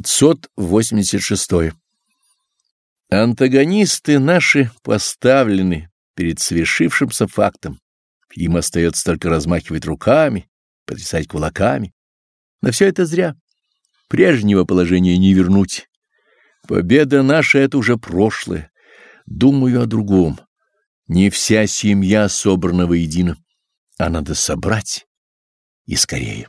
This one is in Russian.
586. Антагонисты наши поставлены перед свершившимся фактом. Им остается только размахивать руками, потрясать кулаками. Но все это зря. Прежнего положения не вернуть. Победа наша — это уже прошлое. Думаю о другом. Не вся семья собрана воедино, а надо собрать и скорее.